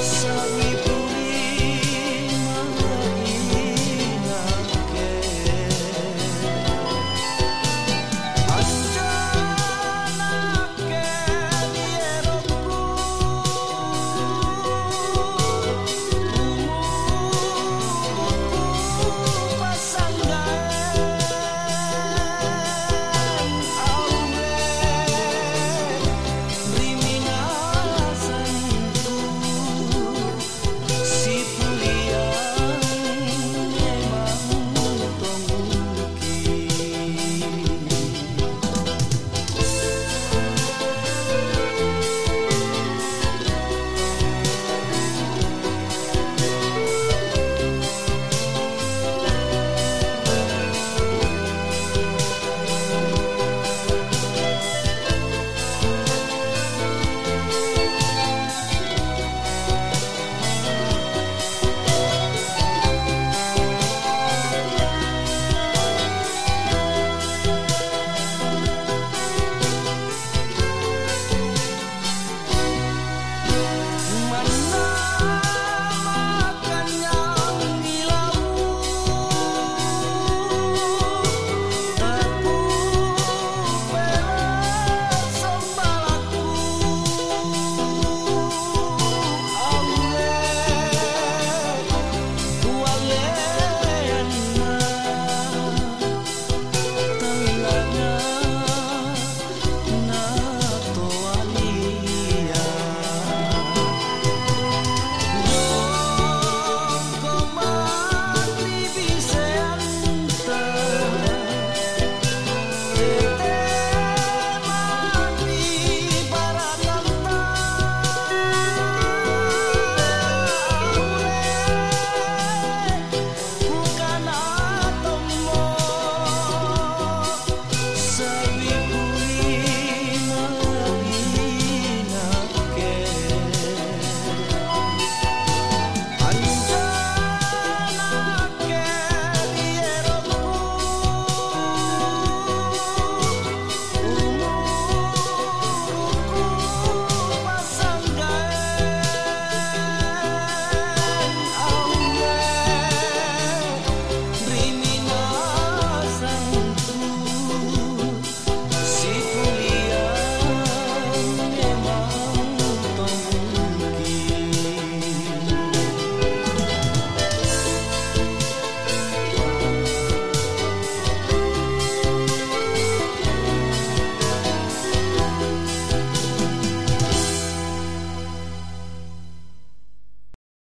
So.